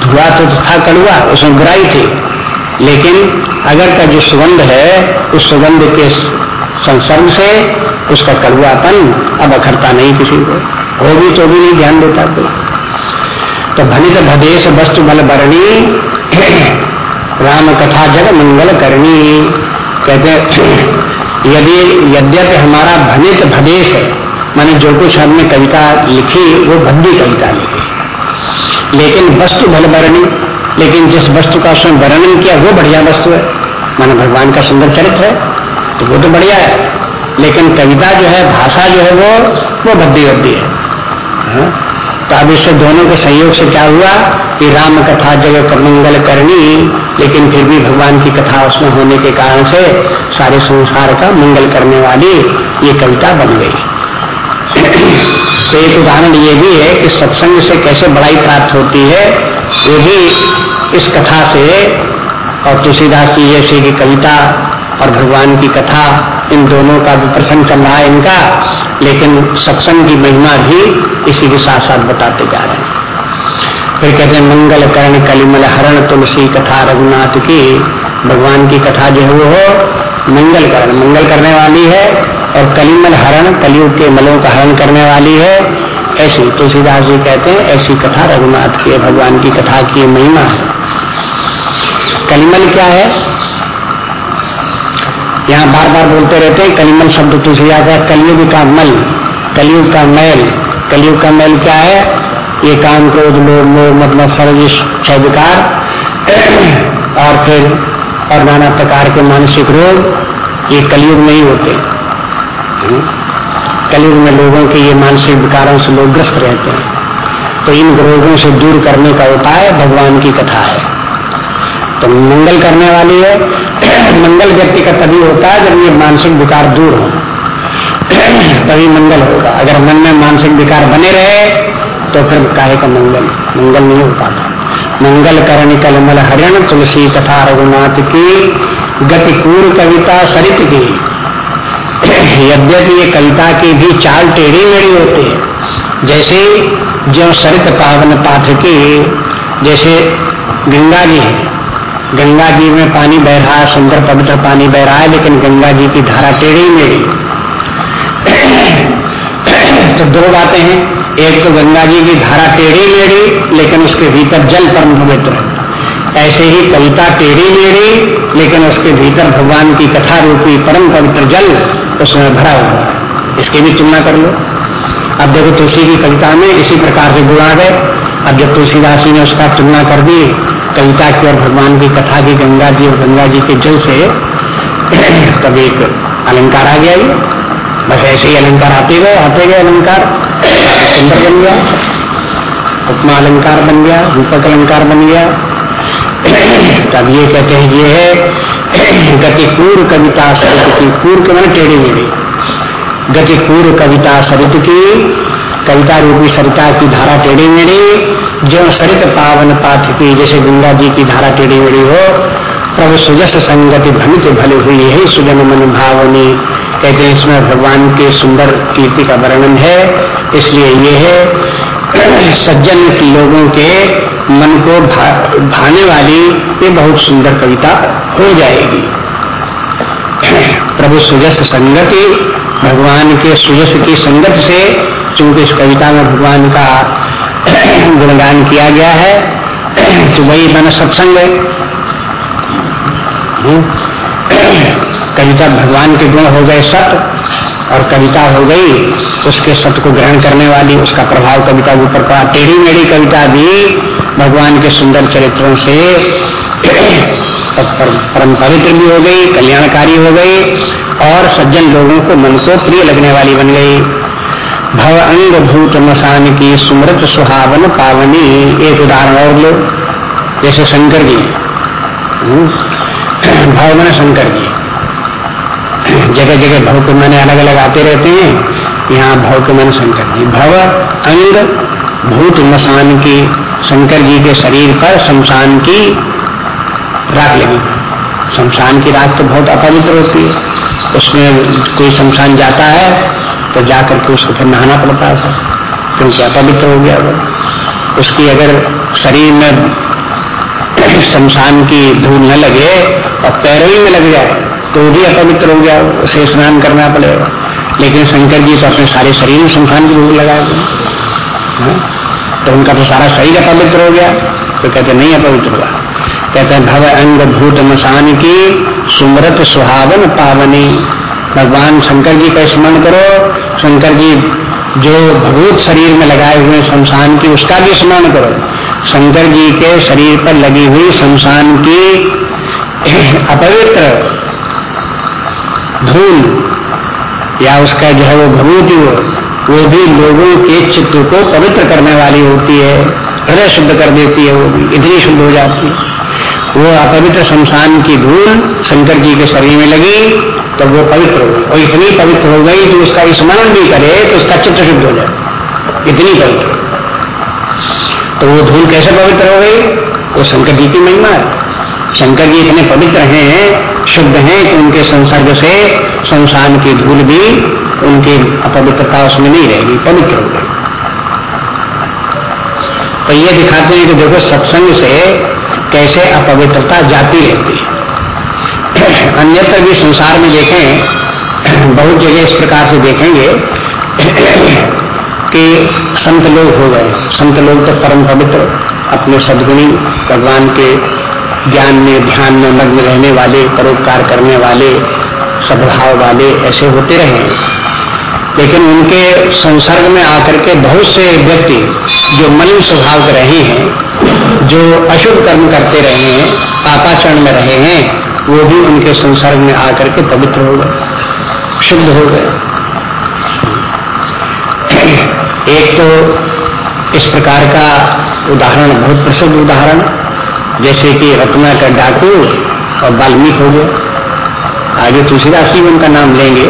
धुआँ तो था कड़ुआ उसमें बुराई थी। लेकिन अगर का जो सुगंध है, उस सुगंध के संसर्ग से उसका कड़वापन अब अखरता नहीं किसी को। हो भी तो भी नहीं ध्यान देता कोई। तो भनित भदेश वस्तु बल बरणी राम कथा जग मंगल करनी कहते यदि यद्यपि हमारा भनित भदेश है माने जो कुछ हमने कविता लिखी, वो भद्दी कविता लिखी। लेकिन वस्तु भल बरणी लेकिन जिस वस्तु का उसने वर्णन किया, वो बढ़िया वस्तु है। माने भगवान का सुंदर चरित्र है तो वो तो बढ़िया है। लेकिन कविता जो है, भाषा जो है, वो वो भद्दी भद्दी है। हाँ? तो अब इससे दोनों के सहयोग से क्या हुआ कि राम कथा जगह मंगल करनी लेकिन फिर भी भगवान की कथा उसमें होने के कारण से सारे संसार का मंगल करने वाली ये कविता बन गई। तो एक उदाहरण ये भी है कि सत्संग से कैसे बड़ाई प्राप्त होती है वो भी इस कथा से और तुलसीदास की जैसे की कविता और भगवान की कथा, इन दोनों का भी प्रसंग चल रहा है इनका। लेकिन सत्संग की महिमा भी इसी के साथ साथ बताते जा रहे हैं। फिर कहते हैं, मंगल कर्ण कलिमल हरण तुलसी कथा रघुनाथ की। भगवान की कथा जो है वो मंगल करण। मंगल करने वाली है और कलिमल हरण कलियुग के मलों का हरण करने वाली है। ऐसी तुलसीदास जी कहते हैं, ऐसी कथा रघुनाथ की भगवान की कथा की महिमा है। कलिमल क्या है? यहाँ बार बार बोलते रहते हैं, कलिमल शब्द तुलसीदास कलियुग का मल, कलयुग का मैल। कलयुग का मैल क्या है? ये काम क्रोध लोग मतलब सर्विस विकार और फिर और नाना प्रकार के मानसिक रोग ये कलयुग में ही होते? कलयुग में लोगों के ये मानसिक विकारों से लोग ग्रस्त रहते हैं। तो इन रोगों से दूर करने का उपाय भगवान की कथा है। तो मंगल करने वाली है। मंगल व्यक्ति का तभी होता है जब ये मानसिक विकार दूर हो। तभी मंगल होगा। अगर मन में मानसिक विकार बने रहे तो फिर काहे का मंगल? मंगल नहीं हो पाता। मंगल करण कलमल हरिण तुलसी कथा रघुनाथ की गति पूर्व कविता सरित की। यद्यपि ये कविता की भी चाल टेढ़ी मेढ़ी होती है। जैसे जो सरित पावन पाठ की, जैसे गंगा जी है। गंगा जी में पानी बह रहा है, सुंदर पवित्र पानी बह रहा है, लेकिन गंगा जी की धारा टेढ़ी मेढ़ी। तो दो बातें हैं। एक तो गंगा जी की धारा टेढ़ी मेढ़ी, लेकिन उसके भीतर जल परम पवित्र ऐसे ही कविता टेढ़ी मेढ़ी, लेकिन उसके भीतर भगवान की कथा रूपी परम पवित्र जल उसमें भरा हुआ इसकी भी तुलना कर लो। अब देखो तुलसी की कविता में इसी प्रकार से गुण आ गए। अब जब तुलसीदास जी ने उसका तुलना कर दी, कविता की और भगवान की कथा की, गंगा जी और गंगा जी के जल से, तब एक अलंकार आ गया ये। बस ऐसे ही अलंकार आते गए आते गए अलंकार। सुंदर बन गया, उपमा अलंकार बन गया, रूपक अलंकार बन गया। तब ये कहते हैं, ये है गति पूर्व कविता सरित की पूर्व के मैंने टेढ़ी मेढ़ी। गति पूर्व कविता सरित की कविता रूपी सरिता की धारा टेढ़ी मेढ़ी जो सरित पावन पाठ की जैसे गंगा जी की धारा टेढ़ी मेढ़ी हो प्रभु सुजस संगति भ्रमित भले हुई है सुजन मन भावनी। कहते हैं इसमें भगवान के सुंदर कीर्ति का वर्णन है इसलिए ये है सज्जन लोगों के मन को भा, भाने वाली ये बहुत सुंदर कविता हो जाएगी। प्रभु सुजस संगति, भगवान के सुजस की संगत से, चूँकि इस कविता में भगवान का गुणगान किया गया है तो वही मैंने सत्संग हम्म। कविता भगवान के गुण हो गए सत, और कविता हो गई उसके सत्य को ग्रहण करने वाली, उसका प्रभाव कविता के ऊपर पड़ा। टेढ़ी मेढ़ी कविता भी भगवान के सुंदर चरित्रों से परम पवित्र भी हो गई, कल्याणकारी हो गई, और सज्जन लोगों को मन को प्रिय लगने वाली बन गई। भव अंग भूत मसान की सुमृत सुहावन पावनी, एक उदाहरण और लो। जैसे शंकर जी। हम्म। भव मन शंकर जी। जगह जगह भव के मैंने अलग अलग आते रहते हैं। यहाँ भव के मन शंकर जी। भव अंग भूत मसान की, शंकर जी के शरीर पर शमशान की राख लगी। शमशान की राख तो बहुत अपवित्र होती है। उसमें कोई शमशान जाता है तो जाकर के उसको फिर नहाना पड़ता है। क्योंकि अपवित्र हो गया वो। उसकी अगर शरीर में शमशान की धूल न लगे और पैरों ही में लग जाए तो भी अपवित्र हो गया उसे स्नान करना पड़ेगा। लेकिन शंकर जी तो अपने सारे शरीर में शमशान की धूल लगाए हुए तो उनका तो सारा शरीर अपवित्र हो गया। तो कहते, नहीं अपवित्र हुआ कहते भव अंग भूत मसान की सुमरत सुहावन पावनी। भगवान शंकर जी का स्मरण करो। शंकर जी जो भूत शरीर में लगाए हुए शमशान की, उसका भी स्मरण करो। शंकर जी के शरीर पर लगी हुई शमशान की अपवित्र धूल या उसका जो है वो भभूति वो भी लोगों के चित्त को पवित्र करने वाली होती है। हृदय शुद्ध कर देती है वो भी। इतनी शुद्ध हो जाती है। वो अपवित्र शमशान की धूल शंकर जी के शरीर में लगी तो वो पवित्र हो गई। और इतनी पवित्र हो गई कि उसका स्मरण भी करे तो उसका चित्र शुद्ध हो जाए। इतनी पवित्र। तो वो धूल कैसे पवित्र हो गई? वो शंकर जी की महिमा है। शंकर जी इतने पवित्र हैं, शुद्ध हैं कि उनके संसर्ग से संसार की धूल भी उनकी अपवित्रता उसमें नहीं रहेगी, पवित्र हो गई। तो ये दिखाते हैं कि देखो सत्संग से कैसे अपवित्रता जाती रहती है। अन्यत्र भी संसार में देखें, बहुत जगह इस प्रकार से देखेंगे कि संत लोग हो गए। संत लोग तो परम पवित्र, अपने सदगुणी, भगवान के ज्ञान में, ध्यान में, मग्न रहने वाले, परोपकार करने वाले, सद्भाव वाले, ऐसे होते रहे लेकिन उनके संसर्ग में आकर के बहुत से व्यक्ति जो मलिन स्वभाव के रहे हैं जो अशुभ कर्म करते रहे हैं, पापाचरण में रहे हैं, वो भी उनके संसर्ग में आकर के पवित्र हो गए, शुद्ध हो गए। एक तो इस प्रकार का उदाहरण, बहुत प्रसिद्ध उदाहरण, जैसे कि रत्ना का डाकू और वाल्मीकि हो गए। आगे तुलसीदास जी उनका नाम लेंगे,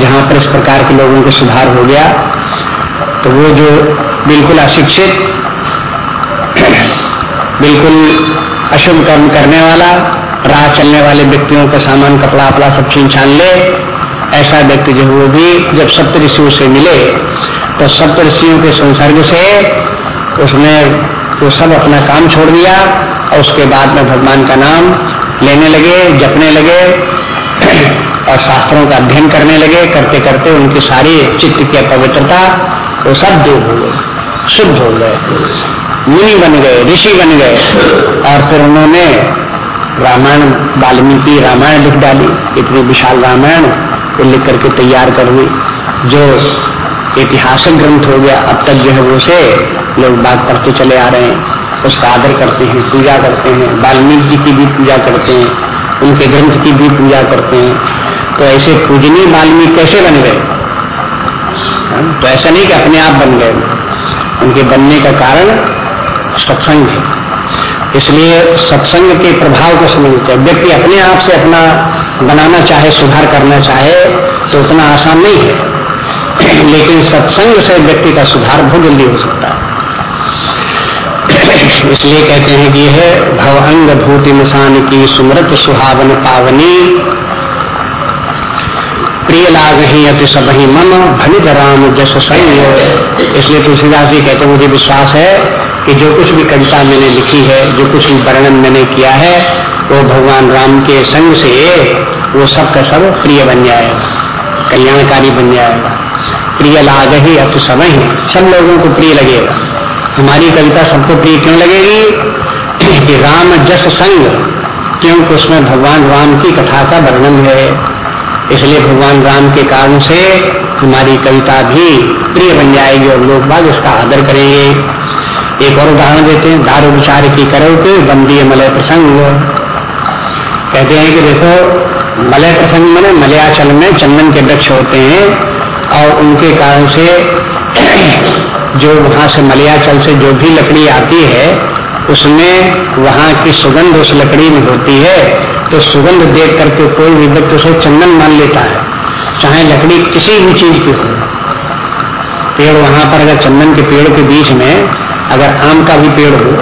जहाँ पर इस प्रकार के लोगों को सुधार हो गया। तो वो जो बिल्कुल अशिक्षित बिल्कुल अशुभ कर्म करने वाला, राह चलने वाले व्यक्तियों का सामान, कपड़ा अपड़ा सब छीन छान ले, ऐसा व्यक्ति जो वो भी जब सप्त ऋषियों से मिले तो सप्त ऋषियों के संसर्ग से उसने वो सब अपना काम छोड़ दिया और उसके बाद में भगवान का नाम लेने लगे, जपने लगे और शास्त्रों का अध्ययन करने लगे। करते करते उनकी सारी चित्त की अपवित्रता, वो सब दूर हो गए शुद्ध हो गए। मुनि बन गए ऋषि बन गए। और फिर उन्होंने रामायण वाल्मीकि रामायण लिख डाली। इतनी विशाल रामायण को लिख करके तैयार कर दी जो ऐतिहासिक ग्रंथ हो गया। अब तक जो है वो से लोग बात करते चले आ रहे हैं। उसका आदर करते हैं पूजा करते हैं। वाल्मीकि जी की भी पूजा करते हैं उनके ग्रंथ की भी पूजा करते हैं। तो ऐसे पूजनीय वाल्मीकि कैसे बन गए? हाँ, तो ऐसा नहीं कि अपने आप बन गए। उनके बनने का कारण सत्संग है। इसलिए सत्संग के प्रभाव को समझते व्यक्ति अपने आप से अपना बनाना चाहे, सुधार करना चाहे तो उतना आसान नहीं है। लेकिन सत्संग से व्यक्ति का सुधार बहुत जल्दी हो सकता है। इसलिए कहते हैं कि यह भवंग भूति निशान की सुमृत सुहावन पावनी। प्रिय लाग ही अति सब ही मन भनित राम जस सही इसलिए तुलसीदास जी कहते मुझे विश्वास है कि जो कुछ भी कविता मैंने लिखी है, जो कुछ भी वर्णन मैंने किया है, वो भगवान राम के संग से वो सब का सब प्रिय बन जाएगा, कल्याणकारी बन जाएगा। प्रिय लाग ही अति समय ही, सब लोगों को प्रिय लगेगा। हमारी कविता सबको प्रिय क्यों लगेगी? कि राम जस संग, क्योंकि उसमें भगवान राम की कथा का वर्णन है। इसलिए भगवान राम के कारण से हमारी कविता भी प्रिय बन जाएगी और लोग बाद इसका आदर करेंगे। एक और उदाहरण देते हैं दारू विचार की करो के बंदी मलय प्रसंग। कहते हैं कि देखो, मलय प्रसंग मैंने मलयाचल में चंदन के वृक्ष होते हैं और उनके कारण से जो वहाँ से मलयाचल से जो भी लकड़ी आती है, उसमें वहाँ की सुगंध उस लकड़ी में होती है। तो सुगंध देख करके कोई भी व्यक्ति उसे चंदन मान लेता है, चाहे लकड़ी किसी भी चीज़ की हो। पेड़ वहाँ पर अगर चंदन के पेड़ के बीच में अगर आम का भी पेड़ हो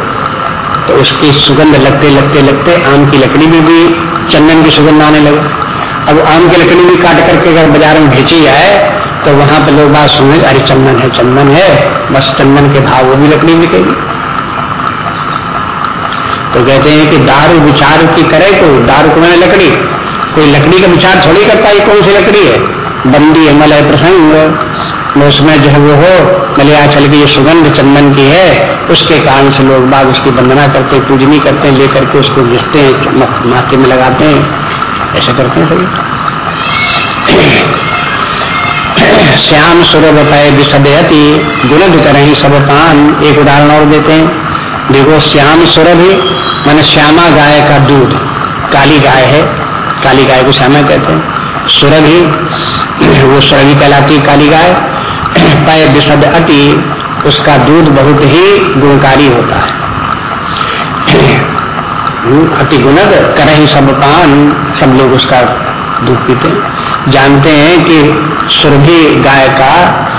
तो उसकी सुगंध लगते लगते लगते आम की लकड़ी में भी चंदन की सुगंध आने लगे। अब आम की लकड़ी भी काट करके अगर बाज़ार में भेजी जाए तो वहाँ पर लोग बात सुने अरे चंदन है चंदन है। बस चंदन के भाव वो भी लकड़ी बिकेगी। तो कहते हैं कि दारू विचार की करे तो दारू को लकड़ी, कोई लकड़ी का विचार थोड़ी करता है कौन सी लकड़ी है? बंदी अमल है प्रसंग। उसमें जो है वो हो मलयाचल की ये सुगंध चंदन की है, उसके कारण से लोग बाग उसकी वंदना करते पूजनी करते हैं, लेकर के उसको घिसते हैं माथे में लगाते हैं। ऐसे करते हैं सभी। श्याम सुरभ पय विसदयति गुणद करें सब पान एक उदाहरण और देते हैं। देखो, श्याम सुरभि मैंने श्यामा गाय का दूध, काली गाय है, काली गाय को श्यामा कहते हैं। सुरभि वो सुरभि कहलाती काली गाय। पय विशद अति, उसका दूध बहुत ही गुणकारी होता है। अति गुणद कर ही सब पान, सब लोग उसका दूध पीते हैं। जानते हैं कि सुरभि गाय का,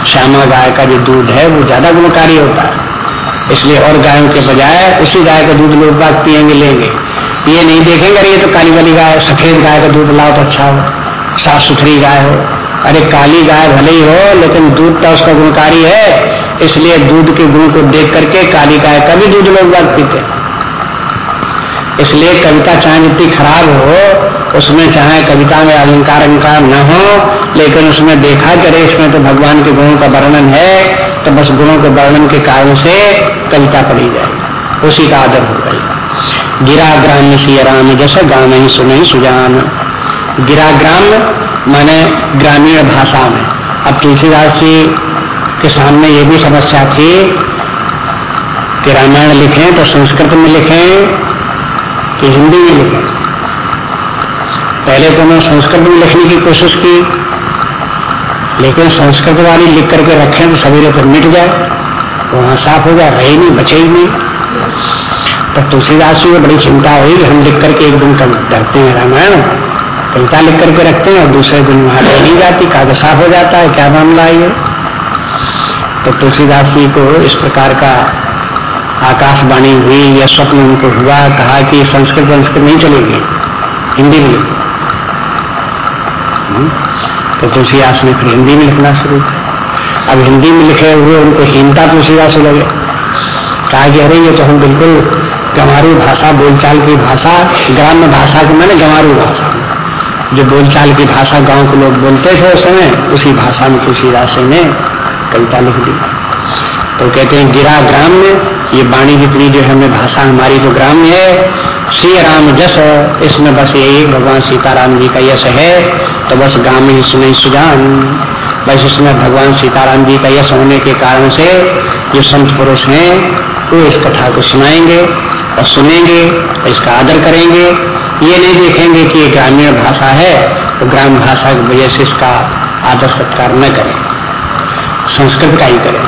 श्यामा गाय का जो दूध है, वो ज़्यादा गुणकारी होता है। इसलिए और गायों के बजाय उसी गाय का दूध लोग बात पियेंगे, लेंगे। ये नहीं देखेंगे, अरे ये तो काली वाली गाय सफ़ेद गाय का दूध लाओ तो अच्छा हो, साफ़ सुथरी गाय हो। अरे काली गाय भले ही हो, लेकिन दूध तो उसका गुणकारी है, इसलिए दूध के गुण को देख करके काली गाय का भी दूध लोग बात पीते इसलिए कविता चाहे जितनी खराब हो, उसमें चाहे कविता में अलंकार अलंकार न हो, लेकिन उसमें देखा करे इसमें तो भगवान के गुणों का वर्णन है तो बस गुणों के वर्णन के कारण से कविता पढ़ी जाएगी। उसी का आदर हो जाएगा गिरा ग्राम सिया राम, जैसे ही सुने सुजान। गिरा ग्राम माने ग्रामीण भाषा में। अब तुलसीदास जी के सामने ये भी समस्या थी कि रामायण लिखें तो संस्कृत में लिखें कि हिंदी में लिखें। पहले तो उन्होंने संस्कृत में लिखने की कोशिश की, लेकिन संस्कृत वाली लिख करके रखें तो सवेरे पर मिट जाए, वहाँ साफ़ हो जाए, रहे नहीं, बचे ही नहीं। तो तुलसीदास जी को बड़ी चिंता हुई हम लिख करके एक दिन कल डरते हैं रामायण। कविता लिख करके रखते हैं और दूसरे दिन वहाँ रह नहीं जाती कागज़ साफ़ हो जाता है, क्या मामला है ये? तो तुलसीदास जी को इस प्रकार का आकाशवाणी हुई या स्वप्न उनको हुआ, कहा कि संस्कृत संस्कृत नहीं चलेगी, हिंदी में हम्म? तो तुलसीदास ने फिर हिंदी में लिखना शुरू किया। अब हिंदी में लिखे हुए उनको हीनता तुलसीदास लगे। कहा कि अरे, ये तो हम बिल्कुल गंवारू भाषा, बोलचाल की भाषा, ग्राम्य भाषा के, मैंने गंवारू भाषा। जो बोलचाल की भाषा गाँव के लोग बोलते थे उस समय, उसी भाषा में तुलसीदास ने कविता लिख दी। तो कहते हैं, गिरा ग्राम में, ये वाणी जितनी जो है हमें भाषा, हमारी तो ग्राम्य है, श्री राम जस, इसमें बस यही, भगवान सीताराम जी का यश है तो बस गाँव में ही सुने सुजान। बस इसमें भगवान सीताराम जी का यश होने के कारण से जो संत पुरुष हैं, वो इस कथा को सुनाएँगे और सुनेंगे और इसका आदर करेंगे। ये नहीं देखेंगे कि ग्रामीण भाषा है तो ग्राम भाषा की वजह से इसका आदर सत्कार न करें। संस्कृत का ही करें।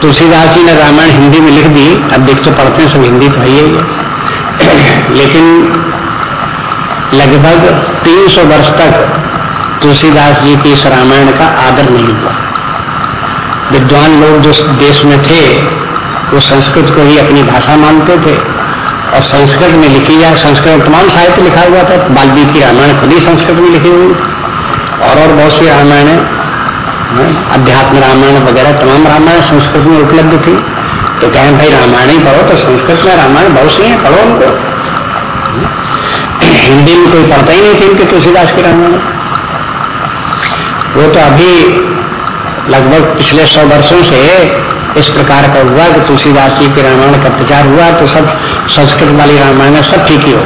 तुलसीदास जी ने रामायण हिंदी में लिख दी, अब देख तो पढ़ते हैं, सब हिंदी तो है ही है। लेकिन लगभग 300 वर्ष तक तुलसीदास जी की इस रामायण का आदर नहीं हुआ। विद्वान लोग जो देश में थे, वो संस्कृत को ही अपनी भाषा मानते थे। और संस्कृत में लिखी जाए संस्कृत तमाम साहित्य लिखा हुआ था, वाल्मीकि रामायण खुद ही संस्कृत में लिखी हुई। और और बहुत सी रामायण अध्यात्म रामायण वगैरह, तमाम रामायण संस्कृत में उपलब्ध थी। तो कहें, भाई, रामायण ही पढ़ो तो संस्कृत में रामायण बहुत सी है, पढ़ो उनको। हिंदी में कोई पढ़ता ही नहीं थी इनके तुलसीदास के रामायण। वो तो अभी लगभग पिछले सौ वर्षों से इस प्रकार का हुआ कि तुलसीदास जी के रामायण का प्रचार हुआ तो सब संस्कृत वाली रामायण सब ठीक ही हो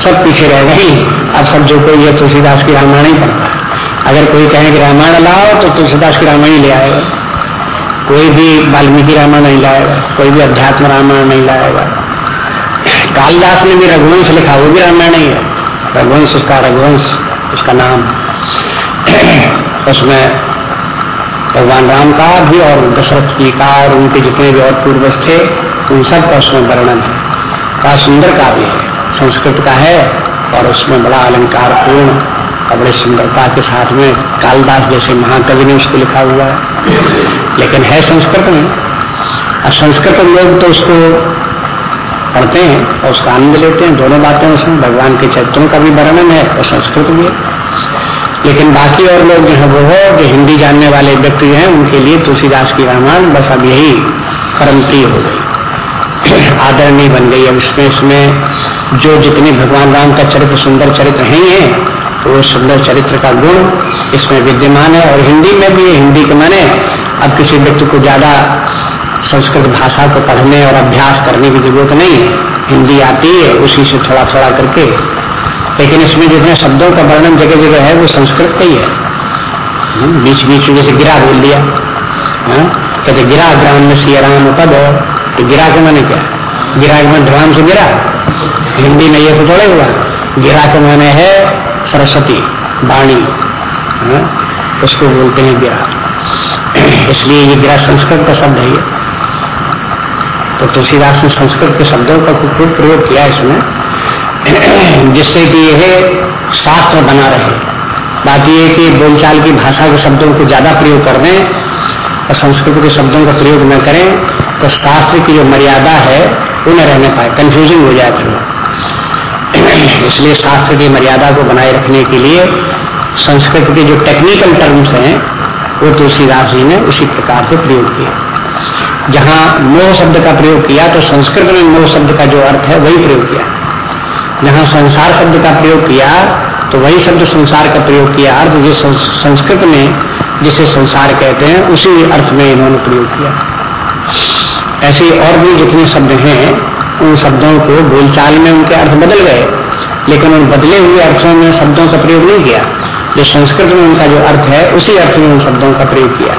सब पीछे रह गई। अब सब जो कोई ये तुलसीदास की रामायण ही पढ़ता है। अगर कोई कहे कि रामायण लाओ तो तुलसीदास की रामायण ही ले आएगा। कोई भी वाल्मीकि रामायण नहीं लाएगा। कोई भी अध्यात्म रामायण नहीं लाएगा। कालिदास ने भी रघुवंश लिखा, वो भी रामायण ही है। रघुवंश, उसका रघुवंश, उसका नाम। उसमें भगवान राम का भी और दशरथ जी का और उनके जितने भी और पूर्वज थे, उन सब का उसमें वर्णन है। बड़ा सुंदर काव्य है। संस्कृत का है और उसमें बड़ा अलंकार पूर्ण और बड़े सुंदरता के साथ में कालिदास जैसे महाकवि ने उसको लिखा हुआ है। लेकिन है संस्कृत में। और संस्कृत लोग तो उसको पढ़ते हैं और उसका आनंद लेते हैं। दोनों बातें उसमें, भगवान के चरित्रों का भी वर्णन है और संस्कृत भी है लेकिन बाकी और लोग जो है वो है, जो हिंदी जानने वाले व्यक्ति हैं, उनके लिए तुलसीदास की रामायण बस अब यही परम प्रिय हो गई। आदरणीय बन गई है। उसमें इसमें जो जितने भगवान राम का चरित्र सुंदर चरित्र हैं है तो वो सुंदर चरित्र का गुण इसमें विद्यमान है। और हिंदी में भी हिंदी के माने अब किसी व्यक्ति को ज़्यादा संस्कृत भाषा को पढ़ने और अभ्यास करने की ज़रूरत नहीं है। हिंदी आती है उसी से थोड़ा थोड़ा करके। लेकिन इसमें जितने शब्दों का वर्णन जगह जगह है वो संस्कृत का ही है। हम्म, बीच बीच में जैसे गिरा बोल दिया। हाँ, कहते गिरा ग्राम में सिया राम पद तो गिरा के माने क्या? गिरा के मन ध्यान से गिरा। हिंदी में ये तो थोड़े हुआ गिरा के माने है सरस्वती वाणी। हाँ, उसको बोलते हैं गिरा। इसलिए ये गिरा संस्कृत का शब्द है ये। तो तुलसीदास ने संस्कृत के शब्दों का खूब प्रयोग किया इसमें जिससे कि यह शास्त्र बना रहे। बात यह कि बोलचाल की भाषा के शब्दों को ज़्यादा प्रयोग कर दें और संस्कृत के शब्दों का प्रयोग न करें। तो शास्त्र की जो मर्यादा है, वो न रहने पाए कंफ्यूजिंग हो जाए फिर इसलिए शास्त्र की मर्यादा को बनाए रखने के लिए संस्कृत के जो टेक्निकल टर्म्स हैं, वो तुलसीदास जी ने उसी प्रकार से प्रयोग किया। जहाँ मोह शब्द का प्रयोग किया तो संस्कृत में मोह शब्द का जो अर्थ है, वही प्रयोग किया। जहाँ संसार शब्द का प्रयोग किया तो वही शब्द संसार का प्रयोग किया। अर्थ जिस संस्कृत में जिसे संसार कहते हैं, उसी अर्थ में इन्होंने प्रयोग किया। ऐसे और भी जितने शब्द हैं, उन शब्दों को बोलचाल में उनके अर्थ बदल गए, लेकिन उन बदले हुए अर्थों में शब्दों का प्रयोग नहीं किया। जो संस्कृत में उनका जो अर्थ है, उसी अर्थ में उन शब्दों का प्रयोग किया।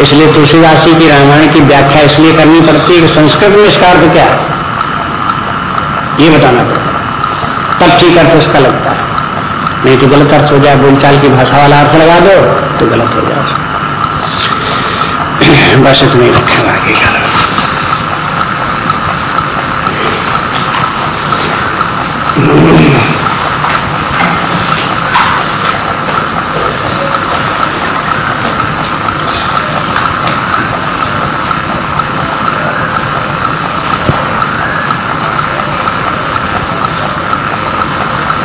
इसलिए तुलसीदास जी की रामायण की व्याख्या इसलिए करनी पड़ती है कि संस्कृत में इसका अर्थ क्या है। ये बताना पड़ता तब ठीक अर्थ उसका लगता है। नहीं तो गलत अर्थ हो जाए, बोलचाल की भाषा वाला अर्थ लगा दो तो गलत हो जाए। बस इतना ही आगे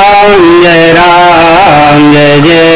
राम जय राम जय जय।